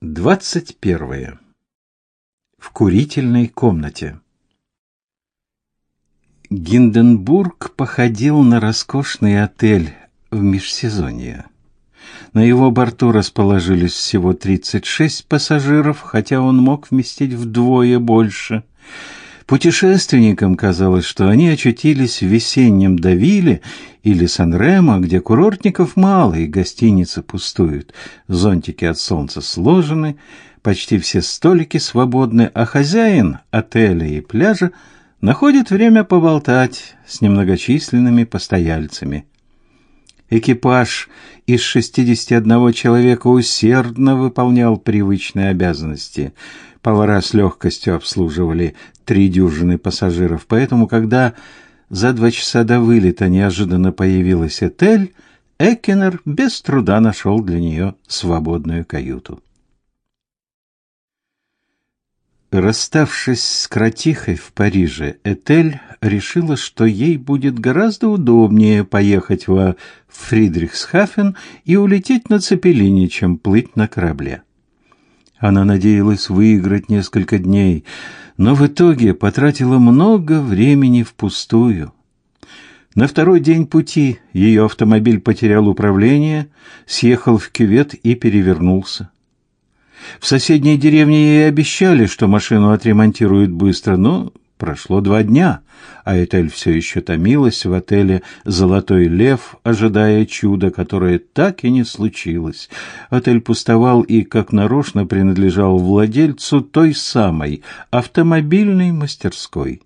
двадцать первое. В курительной комнате. Гинденбург походил на роскошный отель в межсезонье. На его борту расположились всего 36 пассажиров, хотя он мог вместить вдвое больше – Путешественникам казалось, что они очутились в весеннем Давиле или Сан-Ремо, где курортников мало и гостиницы пустуют. Зонтики от солнца сложены, почти все столики свободны, а хозяин отеля и пляжа находит время поболтать с немногочисленными постояльцами. Экипаж из 61 человека усердно выполнял привычные обязанности – Повара с легкостью обслуживали три дюжины пассажиров, поэтому, когда за два часа до вылета неожиданно появилась Этель, Эккенер без труда нашел для нее свободную каюту. Расставшись с кротихой в Париже, Этель решила, что ей будет гораздо удобнее поехать во Фридрихсхафен и улететь на Цепелине, чем плыть на корабле. Она надеялась выиграть несколько дней, но в итоге потратила много времени впустую. На второй день пути ее автомобиль потерял управление, съехал в кювет и перевернулся. В соседней деревне ей обещали, что машину отремонтируют быстро, но Прошло два дня, а Этель все еще томилась в отеле «Золотой лев», ожидая чуда, которое так и не случилось. Отель пустовал и, как нарочно, принадлежал владельцу той самой автомобильной мастерской.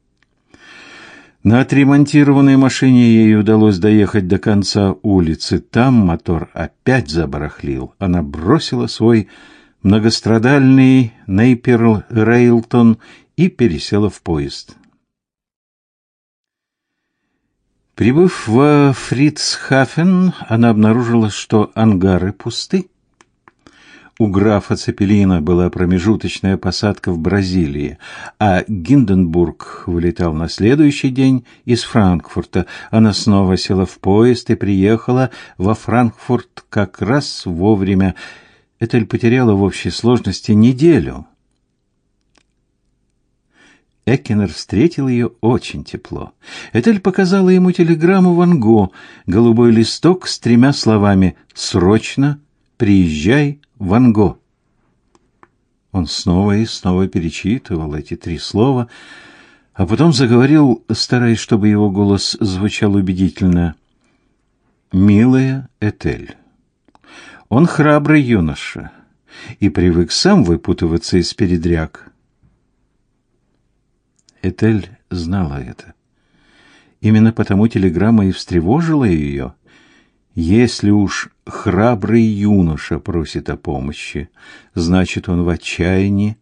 На отремонтированной машине ей удалось доехать до конца улицы. Там мотор опять забарахлил. Она бросила свой многострадальный Нейперл Рейлтон и пересела в поезд. Прибыв во Фрицхафен, она обнаружила, что ангары пусты. У графа Цепелина была промежуточная посадка в Бразилии, а Гинденбург вылетал на следующий день из Франкфурта. Она снова села в поезд и приехала во Франкфурт как раз вовремя. Этель потеряла в общей сложности неделю. Эккенер встретил ее очень тепло. Этель показала ему телеграмму Ван Го, голубой листок с тремя словами «Срочно приезжай, Ван Го». Он снова и снова перечитывал эти три слова, а потом заговорил, стараясь, чтобы его голос звучал убедительно. «Милая Этель, он храбрый юноша и привык сам выпутываться из передряг». Этель знала это. Именно потому телеграмма и встревожила ее. Если уж храбрый юноша просит о помощи, значит, он в отчаянии.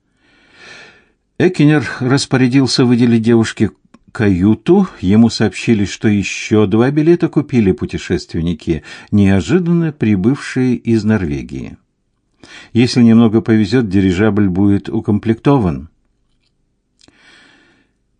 Экинер распорядился выделить девушке каюту. Ему сообщили, что еще два билета купили путешественники, неожиданно прибывшие из Норвегии. Если немного повезет, дирижабль будет укомплектован.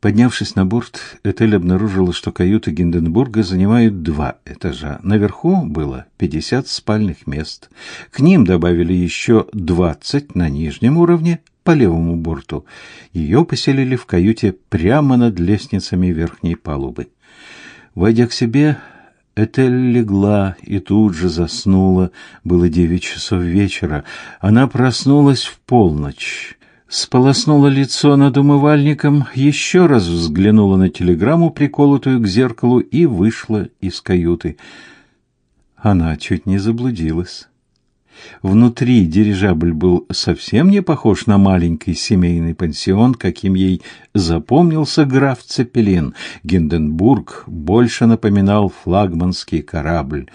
Поднявшись на борт, Этель обнаружила, что каюты Гинденбурга занимают два этажа. Наверху было 50 спальных мест. К ним добавили еще 20 на нижнем уровне по левому борту. Ее поселили в каюте прямо над лестницами верхней палубы. Войдя к себе, Этель легла и тут же заснула. Было девять часов вечера. Она проснулась в полночь сполоснула лицо над умывальником, еще раз взглянула на телеграмму, приколотую к зеркалу, и вышла из каюты. Она чуть не заблудилась. Внутри дирижабль был совсем не похож на маленький семейный пансион, каким ей запомнился граф Цепелин. Гинденбург больше напоминал флагманский корабль.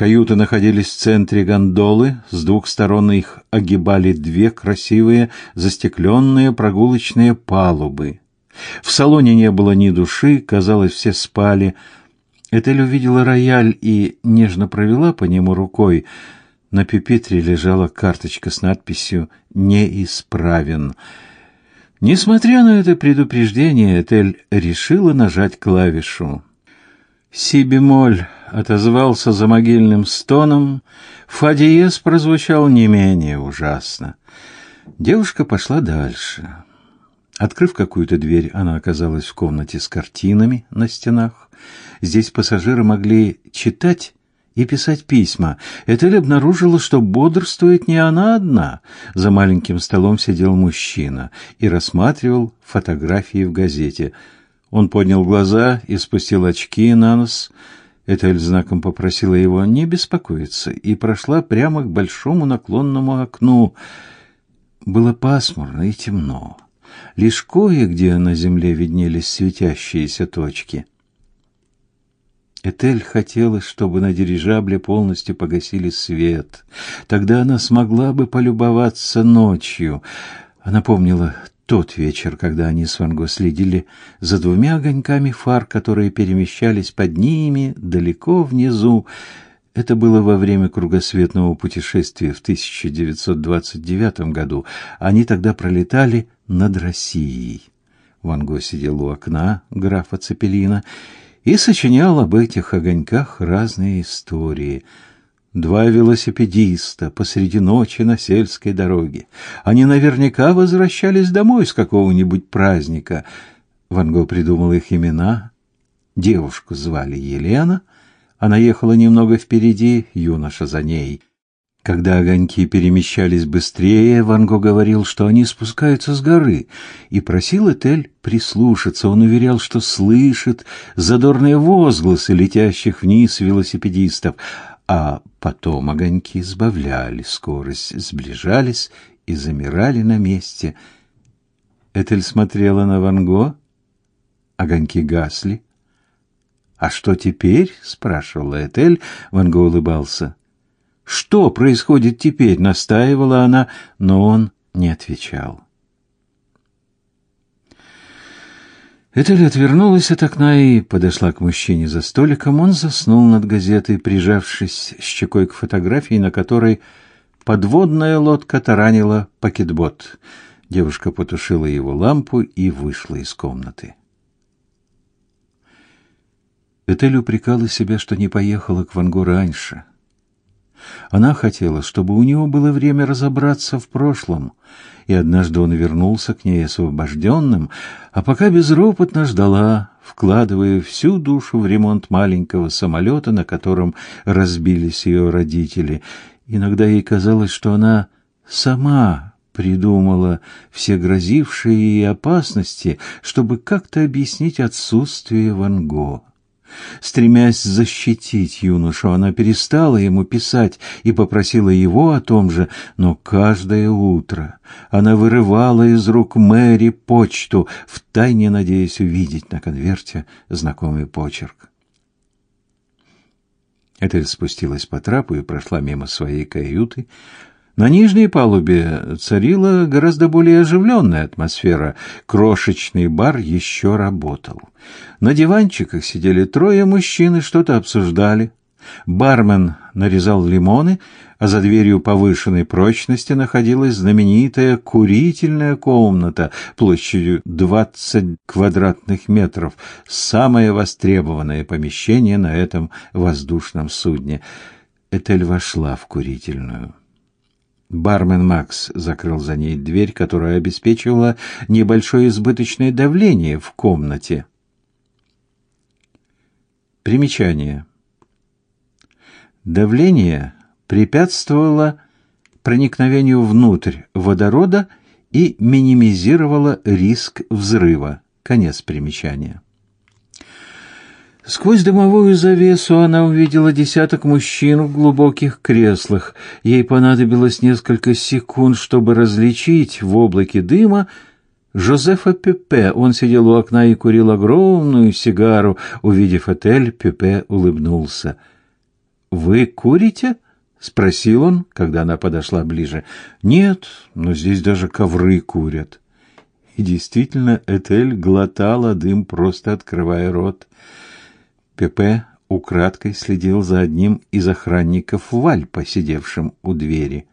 Каюты находились в центре гондолы, с двух сторон их огибали две красивые застекленные прогулочные палубы. В салоне не было ни души, казалось, все спали. Этель увидела рояль и нежно провела по нему рукой. На пюпитре лежала карточка с надписью «Неисправен». Несмотря на это предупреждение, Этель решила нажать клавишу. Си бемоль отозвался за могильным стоном, фа диез прозвучал не менее ужасно. Девушка пошла дальше. Открыв какую-то дверь, она оказалась в комнате с картинами на стенах. Здесь пассажиры могли читать и писать письма. Этель обнаружила, что бодрствует не она одна. За маленьким столом сидел мужчина и рассматривал фотографии в газете. Он поднял глаза и спустил очки на нос. Этель знаком попросила его не беспокоиться и прошла прямо к большому наклонному окну. Было пасмурно и темно. Лишь кое-где на земле виднелись светящиеся точки. Этель хотела, чтобы на дирижабле полностью погасили свет. Тогда она смогла бы полюбоваться ночью. Она помнила тот вечер, когда они с Ванго следили за двумя огоньками фар, которые перемещались под ними далеко внизу. Это было во время кругосветного путешествия в 1929 году. Они тогда пролетали над Россией. Ван Го сидел у окна графа Цепелина и сочинял об этих огоньках разные истории. Два велосипедиста посреди ночи на сельской дороге. Они наверняка возвращались домой с какого-нибудь праздника. Ван Го придумал их имена. Девушку звали Елена, она ехала немного впереди, юноша за ней. Когда огоньки перемещались быстрее, Ван Го говорил, что они спускаются с горы, и просил Этель прислушаться. Он уверял, что слышит задорные возгласы летящих вниз велосипедистов, а потом огоньки сбавляли скорость, сближались и замирали на месте. Этель смотрела на Ван Го, огоньки гасли. «А что теперь?» — спрашивала Этель. Ван Го улыбался. Что происходит теперь? настаивала она, но он не отвечал. Этель отвернулась от окна и подошла к мужчине за столиком. Он заснул над газетой, прижавшись щекой к фотографии, на которой подводная лодка таранила пакетбот. Девушка потушила его лампу и вышла из комнаты. Этель упрекала себя, что не поехала к Вангу раньше. Она хотела, чтобы у него было время разобраться в прошлом, и однажды он вернулся к ней освобожденным, а пока безропотно ждала, вкладывая всю душу в ремонт маленького самолета, на котором разбились ее родители. Иногда ей казалось, что она сама придумала все грозившие ей опасности, чтобы как-то объяснить отсутствие Ван Гога. Стремясь защитить юношу, она перестала ему писать и попросила его о том же, но каждое утро она вырывала из рук Мэри почту, втайне надеясь увидеть на конверте знакомый почерк. Этель спустилась по трапу и прошла мимо своей каюты, на нижней палубе царила гораздо более оживленная атмосфера. Крошечный бар еще работал. На диванчиках сидели трое мужчин и что-то обсуждали. Бармен нарезал лимоны, а за дверью повышенной прочности находилась знаменитая курительная комната площадью 20 квадратных метров, самое востребованное помещение на этом воздушном судне. Этель вошла в курительную. Бармен Макс закрыл за ней дверь, которая обеспечивала небольшое избыточное давление в комнате. Примечание. Давление препятствовало проникновению внутрь водорода и минимизировало риск взрыва. Конец примечания. Сквозь дымовую завесу она увидела десяток мужчин в глубоких креслах. Ей понадобилось несколько секунд, чтобы различить в облаке дыма Жозефа Пепе. Он сидел у окна и курил огромную сигару. Увидев отель, Пепе улыбнулся. «Вы курите?» — спросил он, когда она подошла ближе. «Нет, но здесь даже ковры курят». И действительно, Этель глотала дым, просто открывая рот. ПП украдкой следил за одним из охранников Вальпа, сидевшим у двери.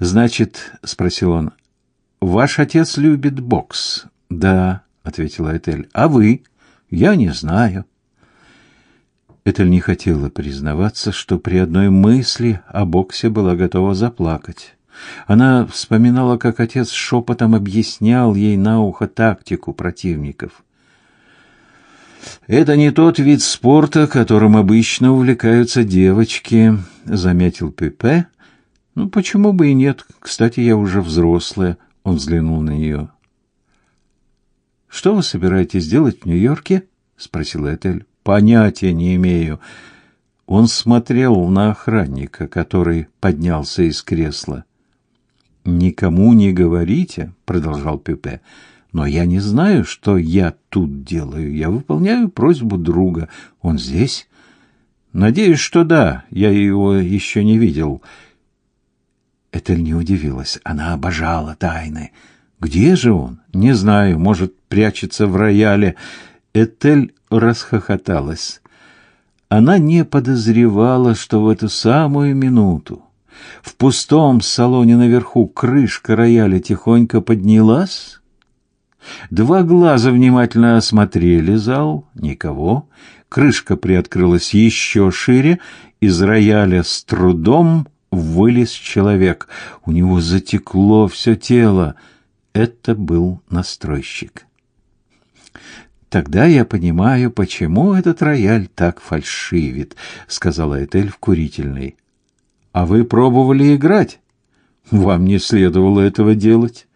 «Значит, — спросил он, — ваш отец любит бокс?» «Да», — ответила Этель. «А вы?» «Я не знаю». Этель не хотела признаваться, что при одной мысли о боксе была готова заплакать. Она вспоминала, как отец шепотом объяснял ей на ухо тактику противников. «Это не тот вид спорта, которым обычно увлекаются девочки», — заметил Пепе. «Ну, почему бы и нет? Кстати, я уже взрослая». Он взглянул на нее. «Что вы собираетесь делать в Нью-Йорке?» — спросила Этель. Понятия не имею. Он смотрел на охранника, который поднялся из кресла. Никому не говорите, продолжал Пепе. Но я не знаю, что я тут делаю. Я выполняю просьбу друга. Он здесь? Надеюсь, что да. Я его еще не видел. Этель не удивилась. Она обожала тайны. Где же он? Не знаю, может, прячется в рояле. Этель расхохоталась. Она не подозревала, что в эту самую минуту в пустом салоне наверху крышка рояля тихонько поднялась. Два глаза внимательно осмотрели зал, никого. Крышка приоткрылась еще шире, из рояля с трудом вылез человек. У него затекло все тело. Это был настройщик. Тогда я понимаю, почему этот рояль так фальшивит, сказала Этель в курительной. А вы пробовали играть? Вам не следовало этого делать.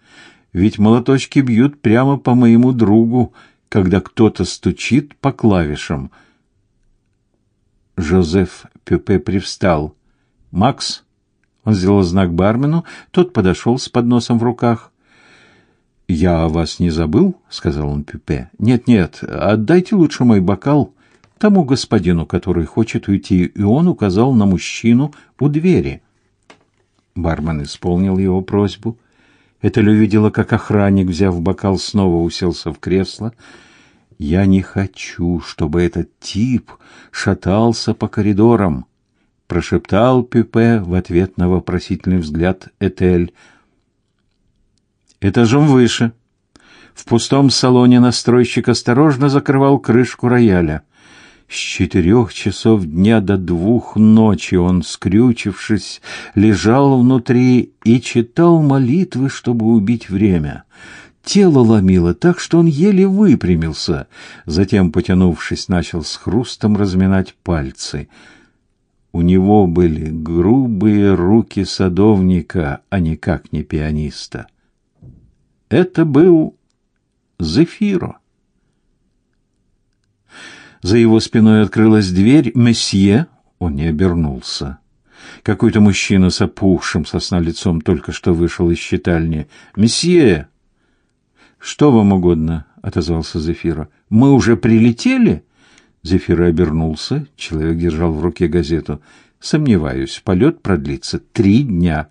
Ведь молоточки бьют прямо по моему другу, когда кто-то стучит по клавишам. Жозеф Пюпе привстал. Макс, он сделал знак бармену, тот подошел с подносом в руках. «Я вас не забыл?» — сказал он Пюпе. «Нет-нет, отдайте лучше мой бокал тому господину, который хочет уйти». И он указал на мужчину у двери. Бармен исполнил его просьбу. Этель увидела, как охранник, взяв бокал, снова уселся в кресло. «Я не хочу, чтобы этот тип шатался по коридорам», — прошептал Пюпе в ответ на вопросительный взгляд Этель — этажом выше. В пустом салоне настройщик осторожно закрывал крышку рояля. С четырех часов дня до двух ночи он, скрючившись, лежал внутри и читал молитвы, чтобы убить время. Тело ломило так, что он еле выпрямился. Затем, потянувшись, начал с хрустом разминать пальцы. У него были грубые руки садовника, а никак не пианиста. Это был Зефиро. За его спиной открылась дверь. Месье, он не обернулся. Какой-то мужчина с опухшим сосна лицом только что вышел из читальни. «Месье!» «Что вам угодно?» — отозвался Зефира. «Мы уже прилетели?» Зефира обернулся. Человек держал в руке газету. «Сомневаюсь, полет продлится три дня».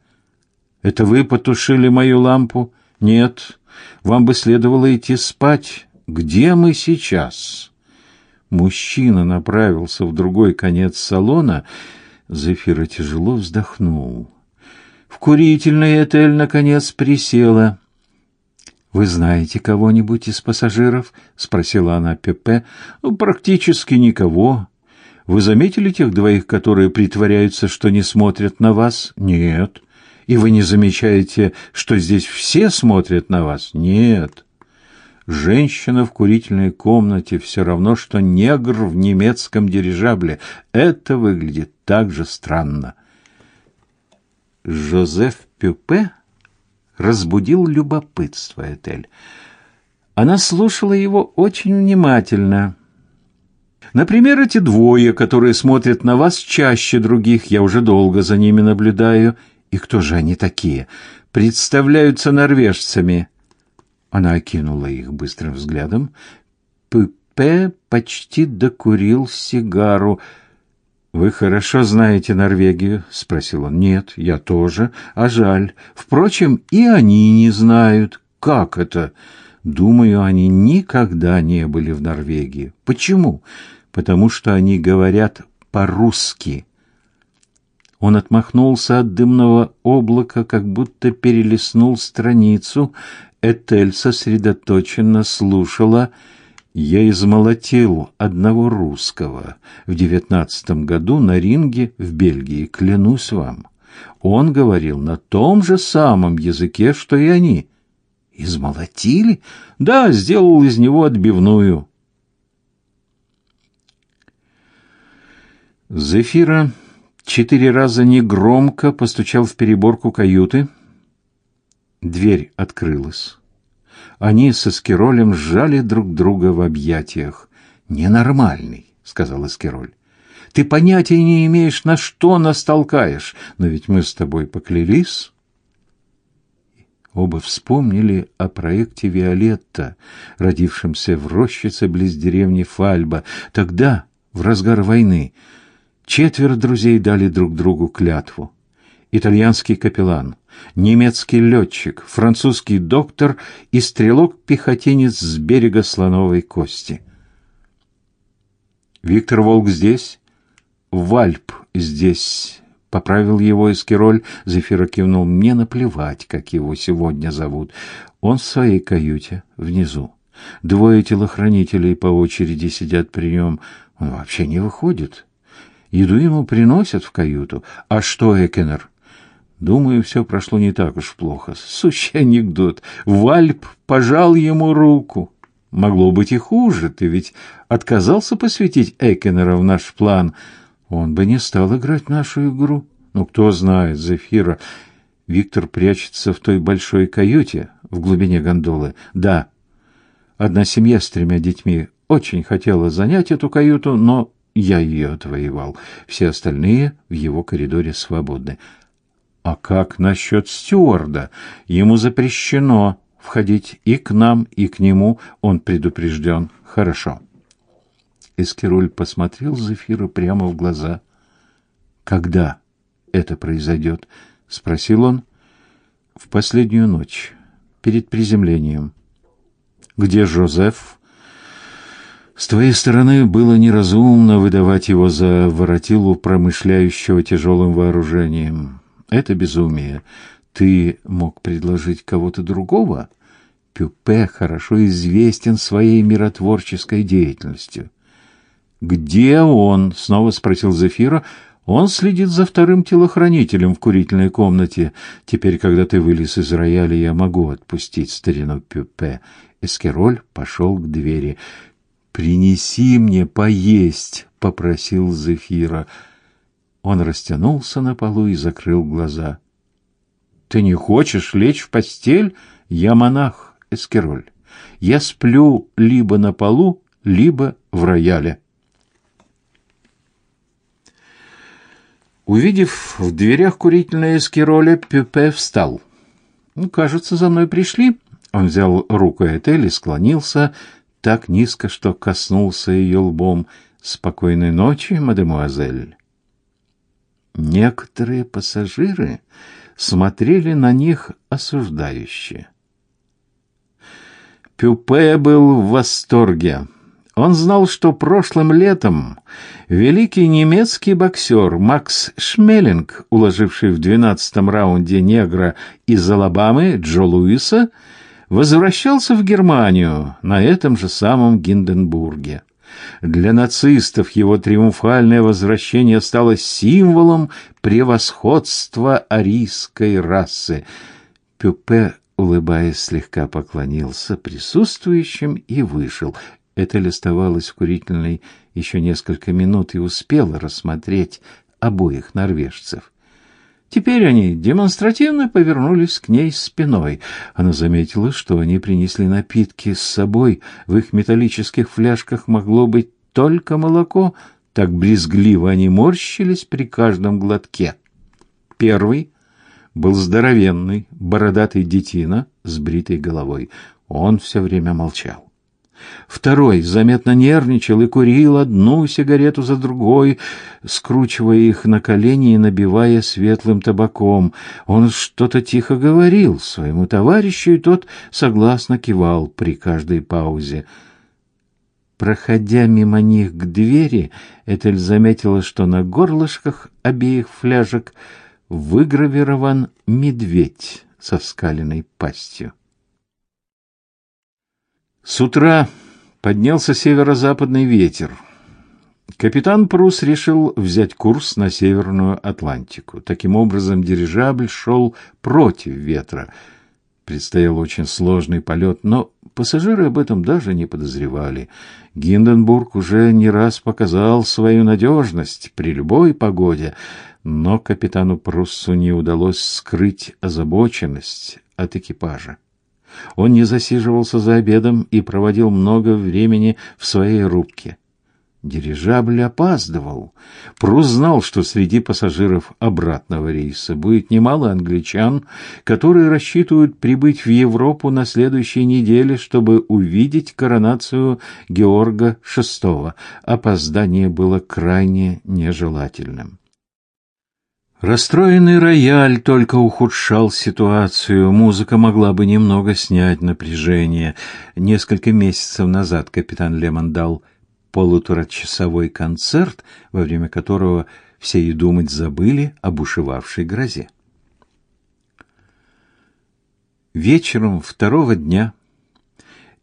«Это вы потушили мою лампу?» Нет, вам бы следовало идти спать. Где мы сейчас? Мужчина направился в другой конец салона. Зефира тяжело вздохнул. В курительной Этель наконец присела. Вы знаете кого-нибудь из пассажиров? спросила она Пепе. Ну, практически никого. Вы заметили тех двоих, которые притворяются, что не смотрят на вас? Нет. И вы не замечаете, что здесь все смотрят на вас? Нет. Женщина в курительной комнате все равно, что негр в немецком дирижабле. Это выглядит так же странно. Жозеф Пюпе разбудил любопытство Этель. Она слушала его очень внимательно. Например, эти двое, которые смотрят на вас чаще других, я уже долго за ними наблюдаю, и кто же они такие? Представляются норвежцами. Она окинула их быстрым взглядом. Пепе почти докурил сигару. Вы хорошо знаете Норвегию, спросил он. Нет, я тоже, а жаль. Впрочем, и они не знают, как это. Думаю, они никогда не были в Норвегии. Почему? Потому что они говорят по-русски. Он отмахнулся от дымного облака, как будто перелистнул страницу. Этель сосредоточенно слушала. Я измолотил одного русского в девятнадцатом году на ринге в Бельгии, клянусь вам. Он говорил на том же самом языке, что и они. Измолотили? Да, сделал из него отбивную. Зефира четыре раза негромко постучал в переборку каюты. Дверь открылась. Они со Скиролем сжали друг друга в объятиях. «Ненормальный», — сказал Скироль. «Ты понятия не имеешь, на что нас толкаешь, но ведь мы с тобой поклялись». Оба вспомнили о проекте «Виолетта», родившемся в рощице близ деревни Фальба. Тогда, в разгар войны, четверо друзей дали друг другу клятву. Итальянский капеллан, немецкий летчик, французский доктор и стрелок-пехотинец с берега Слоновой Кости. Виктор Волк здесь? Вальп здесь Поправил его Эскироль, Зефира кивнул. Мне наплевать, как его сегодня зовут. Он в своей каюте, внизу. Двое телохранителей по очереди сидят при нем. Он вообще не выходит. Еду ему приносят в каюту. А что, Экенер? Думаю, все прошло не так уж плохо. Сущий анекдот. Вальп пожал ему руку. Могло быть и хуже. Ты ведь отказался посвятить Экенера в наш план — он бы не стал играть в нашу игру. Ну, кто знает, Зефира. Виктор прячется в той большой каюте в глубине гондолы. Да, одна семья с тремя детьми очень хотела занять эту каюту, но я ее отвоевал. Все остальные в его коридоре свободны. А как насчет стюарда? Ему запрещено входить и к нам, и к нему. Он предупрежден. Хорошо. Эскироль посмотрел Зефира прямо в глаза. «Когда это произойдет?» — спросил он. «В последнюю ночь, перед приземлением». «Где Жозеф?» «С твоей стороны было неразумно выдавать его за воротилу, промышляющего тяжелым вооружением. Это безумие. Ты мог предложить кого-то другого?» Пюпе хорошо известен своей миротворческой деятельностью. «Где он?» — снова спросил Зефира. «Он следит за вторым телохранителем в курительной комнате. Теперь, когда ты вылез из рояля, я могу отпустить старину Пюпе». Эскероль пошел к двери. «Принеси мне поесть», — попросил Зефира. Он растянулся на полу и закрыл глаза. «Ты не хочешь лечь в постель? Я монах, Эскероль. Я сплю либо на полу, либо в рояле». Увидев в дверях курительное эскироля, Пюпе встал. «Ну, кажется, за мной пришли». Он взял руку Этель и склонился так низко, что коснулся ее лбом. «Спокойной ночи, мадемуазель». Некоторые пассажиры смотрели на них осуждающе. Пюпе был в восторге. Он знал, что прошлым летом великий немецкий боксер Макс Шмелинг, уложивший в двенадцатом раунде негра из Алабамы Джо Луиса, возвращался в Германию на этом же самом Гинденбурге. Для нацистов его триумфальное возвращение стало символом превосходства арийской расы. Пюпе улыбаясь, слегка поклонился присутствующим и вышел. Этель оставалась в курительной еще несколько минут и успела рассмотреть обоих норвежцев. Теперь они демонстративно повернулись к ней спиной. Она заметила, что они принесли напитки с собой. В их металлических фляжках могло быть только молоко. Так брезгливо они морщились при каждом глотке. Первый был здоровенный, бородатый детина с бритой головой. Он все время молчал. Второй заметно нервничал и курил одну сигарету за другой, скручивая их на колени и набивая светлым табаком. Он что-то тихо говорил своему товарищу, и тот согласно кивал при каждой паузе. Проходя мимо них к двери, Этель заметила, что на горлышках обеих фляжек выгравирован медведь со скаленной пастью. С утра Поднялся северо-западный ветер. Капитан Прус решил взять курс на Северную Атлантику. Таким образом, дирижабль шел против ветра. Предстоял очень сложный полет, но пассажиры об этом даже не подозревали. Гинденбург уже не раз показал свою надежность при любой погоде, но капитану Пруссу не удалось скрыть озабоченность от экипажа. Он не засиживался за обедом и проводил много времени в своей рубке. Дирижабль опаздывал. Прус знал, что среди пассажиров обратного рейса будет немало англичан, которые рассчитывают прибыть в Европу на следующей неделе, чтобы увидеть коронацию Георга VI. Опоздание было крайне нежелательным. Расстроенный рояль только ухудшал ситуацию. Музыка могла бы немного снять напряжение. Несколько месяцев назад капитан Лемон дал полуторачасовой концерт, во время которого все и думать забыли о бушевавшей грозе. Вечером второго дня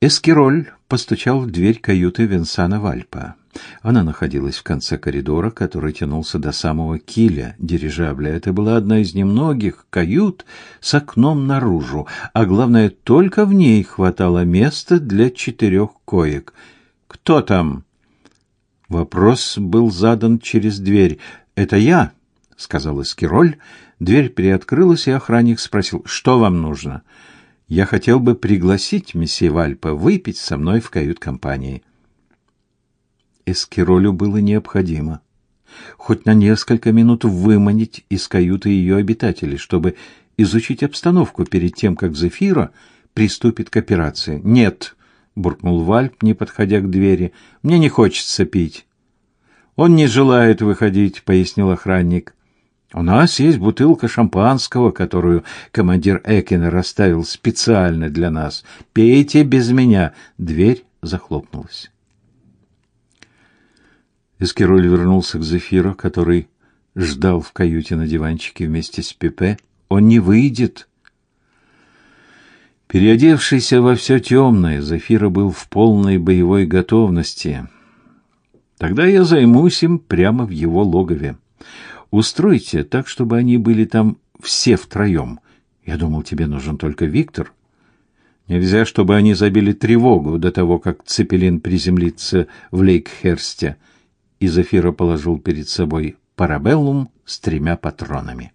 Эскироль постучал в дверь каюты Венсана Вальпа. Она находилась в конце коридора, который тянулся до самого киля дирижабля. Это была одна из немногих кают с окном наружу, а главное, только в ней хватало места для четырех коек. «Кто там?» Вопрос был задан через дверь. «Это я», — сказал Эскироль. Дверь приоткрылась, и охранник спросил, «Что вам нужно?» «Я хотел бы пригласить месье Вальпа выпить со мной в кают-компании». Эскиролю было необходимо хоть на несколько минут выманить из каюты ее обитателей, чтобы изучить обстановку перед тем, как Зефира приступит к операции. «Нет», — буркнул Вальп, не подходя к двери, — «мне не хочется пить». «Он не желает выходить», — пояснил охранник. «У нас есть бутылка шампанского, которую командир Экина расставил специально для нас. Пейте без меня». Дверь захлопнулась. Эскироль вернулся к Зефиру, который ждал в каюте на диванчике вместе с Пепе. Он не выйдет. Переодевшийся во все темное, Зефира был в полной боевой готовности. Тогда я займусь им прямо в его логове. Устройте так, чтобы они были там все втроем. Я думал, тебе нужен только Виктор. Нельзя, чтобы они забили тревогу до того, как Цепелин приземлится в Лейкхерсте и Зафира положил перед собой парабеллум с тремя патронами.